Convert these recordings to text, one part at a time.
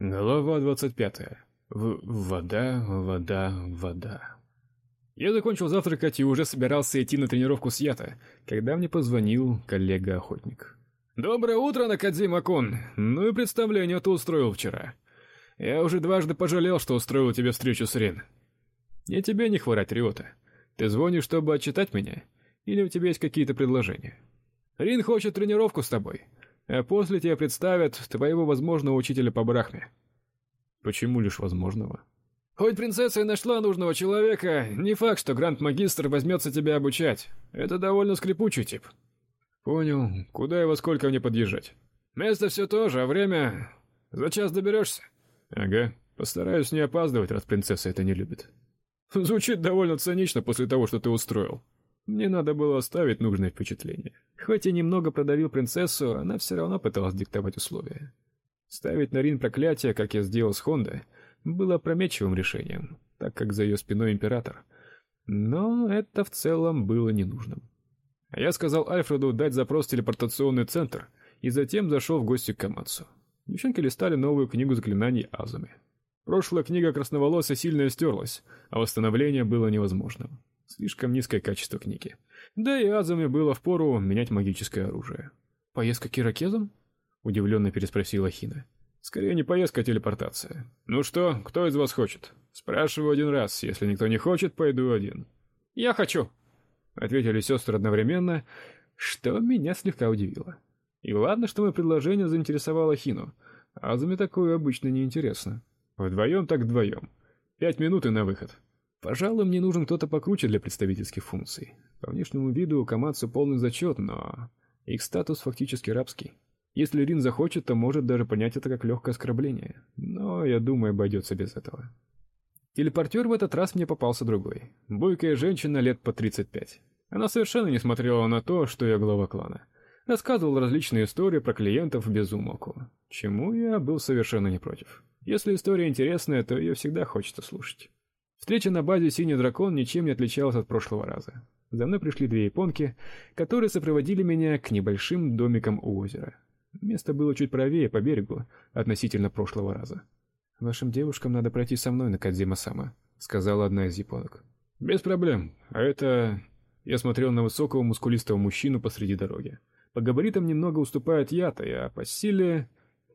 Глава 25. В вода, вода, вода. Я закончил завтракать и уже собирался идти на тренировку с Ята, когда мне позвонил коллега-охотник. Доброе утро, Накадзима-кун. Ну и представление ты устроил вчера. Я уже дважды пожалел, что устроил тебе встречу с Рин. Не тебе не хворать, Риота. Ты звонишь, чтобы отчитать меня, или у тебя есть какие-то предложения? Рин хочет тренировку с тобой а после тебя представят твоего возможного учителя по брахме. Почему лишь возможного? Хоть принцесса и нашла нужного человека, не факт, что гранд-магистр возьмется тебя обучать. Это довольно скрипучий тип. Понял. Куда и во сколько мне подъезжать? Место все то же, а время за час доберешься. Ага. Постараюсь не опаздывать, раз принцесса это не любит. Звучит довольно цинично после того, что ты устроил. Мне надо было оставить нужное впечатление. Хоть и немного продавил принцессу, она все равно пыталась диктовать условия. Ставить на Рин проклятие, как я сделал с Хондой, было опрометчивым решением, так как за ее спиной император. Но это в целом было ненужным. Я сказал Альфреду дать запрос в телепортационный центр и затем зашел в гости к Камацу. Девчонки листали новую книгу заклинаний Азуми. Прошлая книга красноволосой сильно истерлась, а восстановление было невозможным. Слишком низкое качество книги. Да и Азуме было впору менять магическое оружие. Поездка к ирокезам? удивленно переспросила Хина. Скорее не поездка, а телепортация. Ну что, кто из вас хочет? Спрашиваю один раз, если никто не хочет, пойду один. Я хочу, ответили сестры одновременно, что меня слегка удивило. И ладно, что мое предложение заинтересовало Хину. Азуме такое обычно не интересно. Вдвоем так вдвоем. Пять минут и на выход. Пожалуй, мне нужен кто-то покруче для представительских функций. По внешнему виду Камацу полный зачет, но их статус фактически рабский. Если Рин захочет, то может даже понять это как легкое оскорбление. Но я думаю, обойдется без этого. Телепортер в этот раз мне попался другой. Бойкая женщина лет по 35. Она совершенно не смотрела на то, что я глава клана. Рассказывала различные истории про клиентов без умолку, чему я был совершенно не против. Если история интересная, то ее всегда хочется слушать. Встреча на базе Синий дракон ничем не отличалась от прошлого раза. За мной пришли две японки, которые сопроводили меня к небольшим домикам у озера. Место было чуть правее по берегу относительно прошлого раза. Вашим девушкам надо пройти со мной на Кадзима-сама, сказала одна из японок. Без проблем. А это я смотрел на высокого мускулистого мужчину посреди дороги. По габаритам немного уступает Ята, а по силе,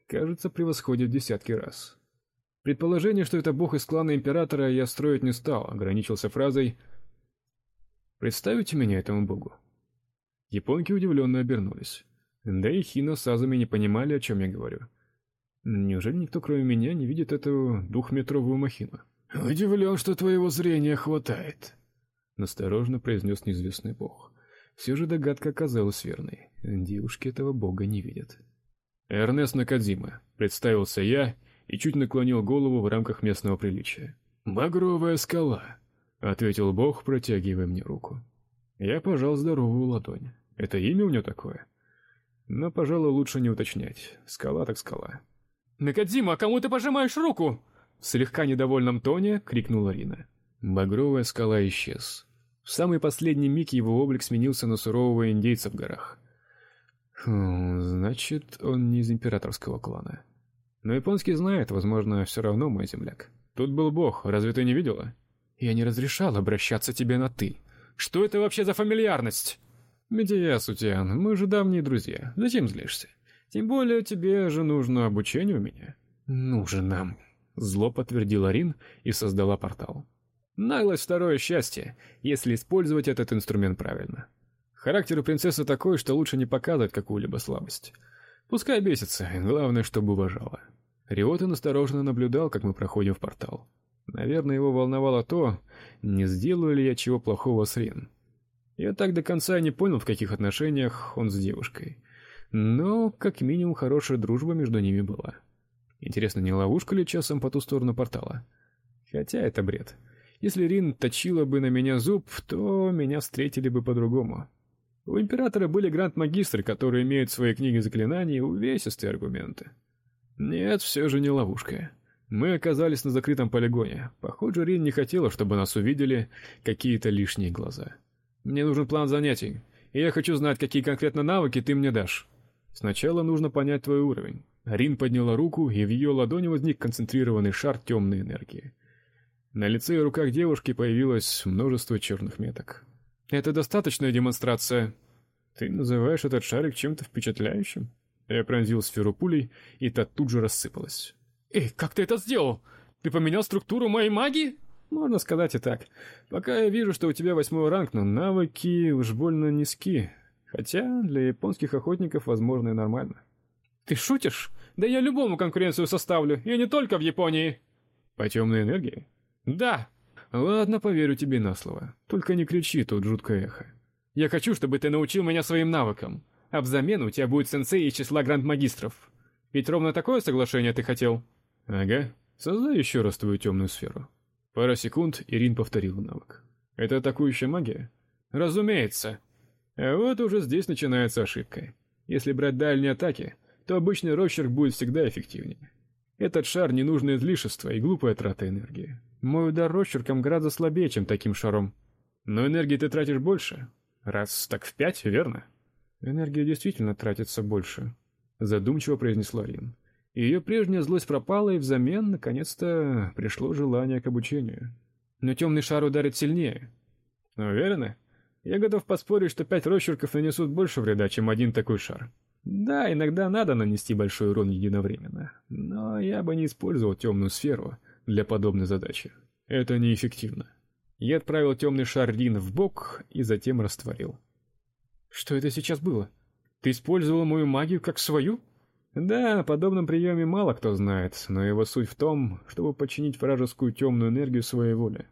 кажется, превосходит десятки раз. Предположение, что это бог из клана императора, я строить не стал, ограничился фразой: "Представите меня этому богу". Японки удивленно обернулись. Да и Хино с Азами не понимали, о чем я говорю. Неужели никто, кроме меня, не видит эту двухметровую махину? Удивлен, что твоего зрения хватает, настороженно произнес неизвестный бог. Все же догадка оказалась верной. Девушки этого бога не видят. Эрнест Накадзима, представился я и чуть наклонил голову в рамках местного приличия. "Багровая скала", ответил Бог, протягивая мне руку. Я пожал здоровую ладонь. Это имя у него такое. Но, пожалуй, лучше не уточнять. Скала так скала. Накадзима, кому ты пожимаешь руку? В слегка недовольном тоне крикнула Рина. Багровая скала исчез. В самый последний миг его облик сменился на сурового индейца в горах. Хм, значит, он не из императорского клана. Но японский знает, возможно, все равно мой земляк. Тут был бог, разве ты не видела? Я не разрешал обращаться тебе на ты. Что это вообще за фамильярность? Медия, Сутиан, мы же давние друзья. Зачем злишься? Тем более тебе же нужно обучение у меня. Нужен нам, зло подтвердила Рин и создала портал. Наглость второе счастье, если использовать этот инструмент правильно. Характер у принцессы такой, что лучше не показывать какую-либо слабость. Пускай бесится, главное, чтобы уважала. Риота осторожно наблюдал, как мы проходим в портал. Наверное, его волновало то, не сделаю ли я чего плохого с Рин. Я так до конца не понял, в каких отношениях он с девушкой. Но, как минимум, хорошая дружба между ними была. Интересно, не ловушка ли часом по ту сторону портала? Хотя это бред. Если Рин точила бы на меня зуб, то меня встретили бы по-другому. У императора были гранд-магистры, которые имеют в своей книге заклинаний увесистые аргументы. Нет, все же не ловушка. Мы оказались на закрытом полигоне. Похоже, Рин не хотела, чтобы нас увидели какие-то лишние глаза. Мне нужен план занятий, и я хочу знать, какие конкретно навыки ты мне дашь. Сначала нужно понять твой уровень. Рин подняла руку, и в ее ладони возник концентрированный шар темной энергии. На лице и руках девушки появилось множество черных меток. Это достаточная демонстрация. Ты называешь этот шарик чем-то впечатляющим? Я пронзил сферу пулей, и та тут же рассыпалась. Эй, как ты это сделал? Ты поменял структуру моей магии? Можно сказать и так. Пока я вижу, что у тебя восьмой ранг, но навыки уж больно низки. Хотя для японских охотников, возможно, и нормально. Ты шутишь? Да я любому конкуренцию составлю, и не только в Японии. По темной энергии? Да. Ладно, поверю тебе на слово. Только не кричи тут жуткое эхо. Я хочу, чтобы ты научил меня своим навыкам, а взамен у тебя будет сенсей из числа гранд-магистров. Ведь ровно такое соглашение ты хотел. Ага. Создай еще раз твою темную сферу. Пара секунд, Ирин повторила навык. Это атакующая магия? Разумеется. А вот уже здесь начинается ошибка. Если брать дальние атаки, то обычный росчерк будет всегда эффективнее. Этот шар ненужное излишество и глупая трата энергии. Мой удар росчерком гораздо слабее, чем таким шаром. Но энергии ты тратишь больше. Раз так в пять, верно? Энергия действительно тратится больше, задумчиво произнесла Рин. Ее прежняя злость пропала, и взамен наконец-то пришло желание к обучению. Но темный шар ударит сильнее. Уверена? Я готов поспорить, что пять росчерков нанесут больше вреда, чем один такой шар. Да, иногда надо нанести большой урон единовременно, но я бы не использовал темную сферу для подобной задачи. Это неэффективно. Я отправил темный шар Рин в бок и затем растворил. Что это сейчас было? Ты использовал мою магию как свою? Да, о подобном приеме мало кто знает, но его суть в том, чтобы подчинить вражескую темную энергию своей воле.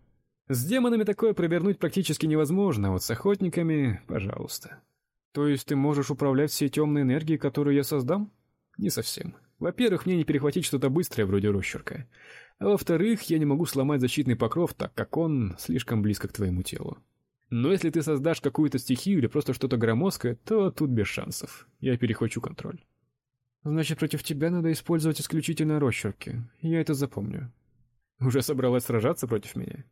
С демонами такое провернуть практически невозможно, а вот с охотниками, пожалуйста. То есть ты можешь управлять всей темной энергией, которую я создам? Не совсем. Во-первых, мне не перехватить что-то быстрое вроде росчерка. А во-вторых, я не могу сломать защитный покров, так как он слишком близко к твоему телу. Но если ты создашь какую-то стихию или просто что-то громоздкое, то тут без шансов. Я перехвачу контроль. Значит, против тебя надо использовать исключительно росчерки. Я это запомню. Уже собралась сражаться против меня?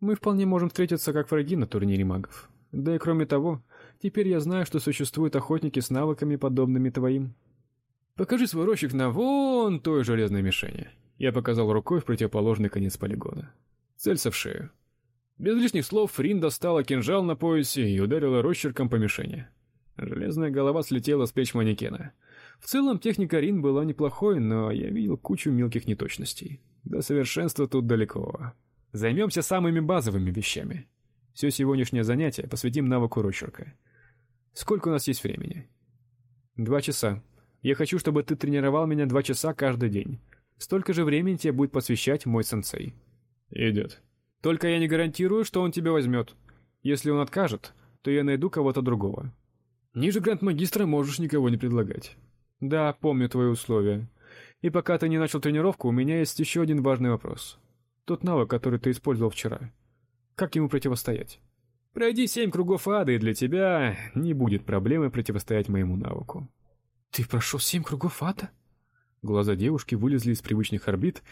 Мы вполне можем встретиться как враги на турнире магов. Да и кроме того, Теперь я знаю, что существуют охотники с навыками, подобными твоим. Покажи свой рощик на вон той железной мишени. Я показал рукой в противоположный конец полигона. Целься в шею. Без лишних слов Фрин достала кинжал на поясе и ударила росчерком по мишени. Железная голова слетела с плеч манекена. В целом техника Рин была неплохой, но я видел кучу мелких неточностей. До совершенства тут далеко. Займемся самыми базовыми вещами. Все сегодняшнее занятие посвятим навыку росчерка. Сколько у нас есть времени? Два часа. Я хочу, чтобы ты тренировал меня два часа каждый день. Столько же времени тебе будет посвящать мой сенсей. Идет. Только я не гарантирую, что он тебя возьмет. Если он откажет, то я найду кого-то другого. Ниже гранд-магистра можешь никого не предлагать. Да, помню твои условия. И пока ты не начал тренировку, у меня есть еще один важный вопрос. Тот навык, который ты использовал вчера. Как ему противостоять? Пройди семь кругов ада, и для тебя не будет проблемы противостоять моему навыку. Ты прошел семь кругов ада? Глаза девушки вылезли из привычных орбит,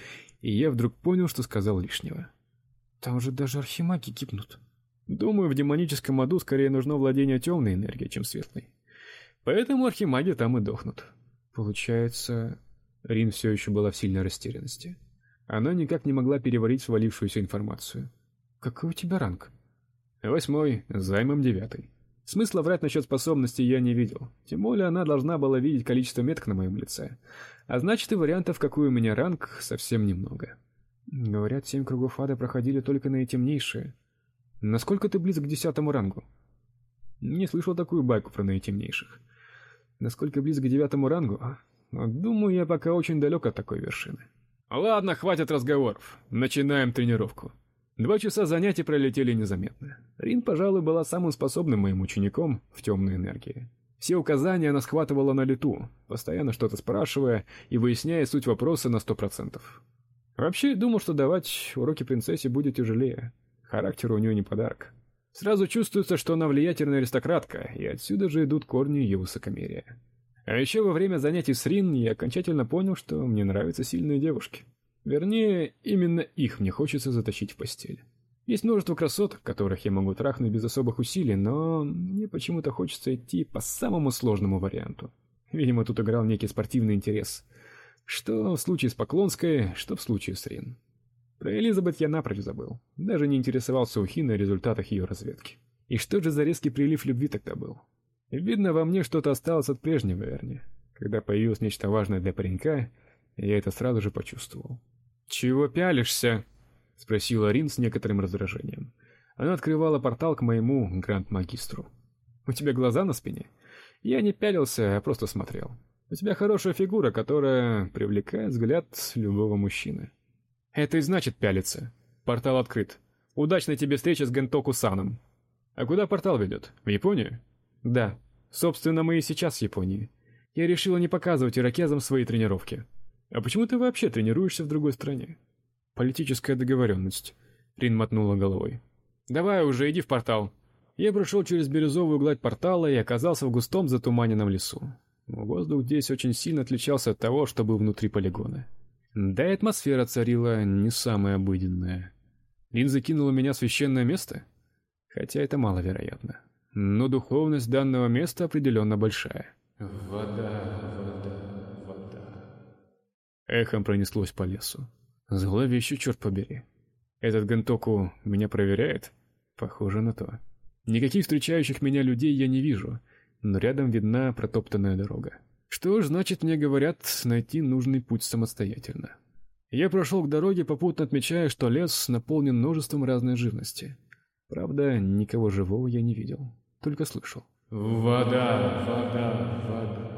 и я вдруг понял, что сказал лишнего. Там же даже архимаги гибнут. Думаю, в демоническом аду скорее нужно владение темной энергией, чем светлой. Поэтому архимаги там и дохнут. Получается, Рин все еще была в сильной растерянности. Она никак не могла переварить свалившуюся информацию. Какой у тебя ранг? Восьмой, займом девятый. Смысла врать насчет способностей я не видел. Тем более она должна была видеть количество меток на моем лице. А значит, и вариантов, какой у меня ранг, совсем немного. Говорят, семь кругов ада проходили только наитемнейшие. Насколько ты близок к десятому рангу? Не слышал такую байку про наитемнейших. Насколько близок к девятому рангу? Думаю, я пока очень далек от такой вершины. Ладно, хватит разговоров. Начинаем тренировку. Два часа занятий пролетели незаметно. Рин, пожалуй, была самым способным моим учеником в темной энергии. Все указания она схватывала на лету, постоянно что-то спрашивая и выясняя суть вопроса на сто процентов. Вообще, думал, что давать уроки принцессе будет тяжелее. Характер у нее не подарок. Сразу чувствуется, что она влиятельная аристократка, и отсюда же идут корни ее высокомерия. А еще во время занятий с Рин я окончательно понял, что мне нравятся сильные девушки. Вернее, именно их мне хочется затащить в постель. Есть множество красоток, которых я могу трахнуть без особых усилий, но мне почему-то хочется идти по самому сложному варианту. Видимо, тут играл некий спортивный интерес. Что в случае с Поклонской, что в случае с Рин. Про Элизабет я напрочь забыл. Даже не интересовался у Хины о результатах ее разведки. И что же за резкий прилив любви тогда был? Видно, во мне что-то осталось от прежнего Эрни. Когда появилось нечто важное для паренька, я это сразу же почувствовал. «Чего пялишься?» — спросила Рин с некоторым раздражением. Она открывала портал к моему гранд-магистру. «У тебя глаза на спине?» Я не пялился, а просто смотрел. У тебя хорошая фигура, которая привлекает взгляд любого мужчины. Это и значит пялиться. Портал открыт. Удачной тебе встречи с Гентоку-саном. А куда портал ведет? В Японию? Да. Собственно, мы и сейчас в Японии. Я решила не показывать иракезам свои тренировки. А почему ты вообще тренируешься в другой стране? Политическая договоренность. Рин мотнула головой. Давай уже, иди в портал. Я прошел через бирюзовую гладь портала и оказался в густом затуманенном лесу. Воздух здесь очень сильно отличался от того, что был внутри полигона. Да и атмосфера царила не самая обыденная. Лин закинула меня в священное место? Хотя это маловероятно. Но духовность данного места определенно большая. Вода. Эхом пронеслось по лесу. Зловеще, черт побери. Этот Гантоку меня проверяет? Похоже на то. Никаких встречающих меня людей я не вижу, но рядом видна протоптанная дорога. Что ж, значит, мне говорят найти нужный путь самостоятельно. Я прошел к дороге, попутно отмечая, что лес наполнен множеством разной живности. Правда, никого живого я не видел, только слышал. Вода, вода, вода.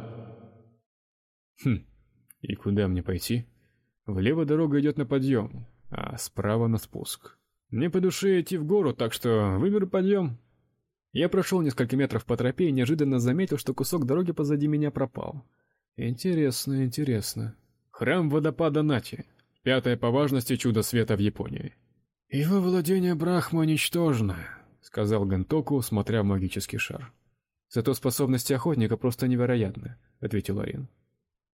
Хм. И куда мне пойти? Влево дорога идет на подъем, а справа на спуск. Мне по душе идти в гору, так что выберу подъем. Я прошел несколько метров по тропе и неожиданно заметил, что кусок дороги позади меня пропал. Интересно, интересно. Храм водопада Нати. Пятое по важности чудо света в Японии. Его владение Брахма ничтожно, сказал Гантоку, смотря в магический шар. Зато способности охотника просто невероятны, ответил Арин.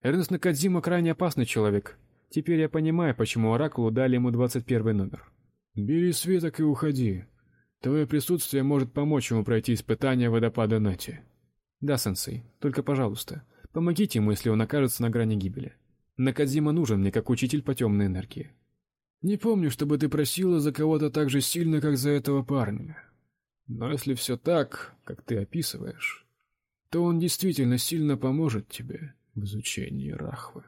Эрнест Накадзима крайне опасный человек. Теперь я понимаю, почему оракулу дали ему двадцать первый номер. Бери свиток и уходи, Твое присутствие может помочь ему пройти испытание водопада Нати. Да, сенсей. Только, пожалуйста, помогите ему, если он окажется на грани гибели. Накадзима нужен мне как учитель по темной энергии. Не помню, чтобы ты просила за кого-то так же сильно, как за этого парня. Но если все так, как ты описываешь, то он действительно сильно поможет тебе в изучении Рахвы.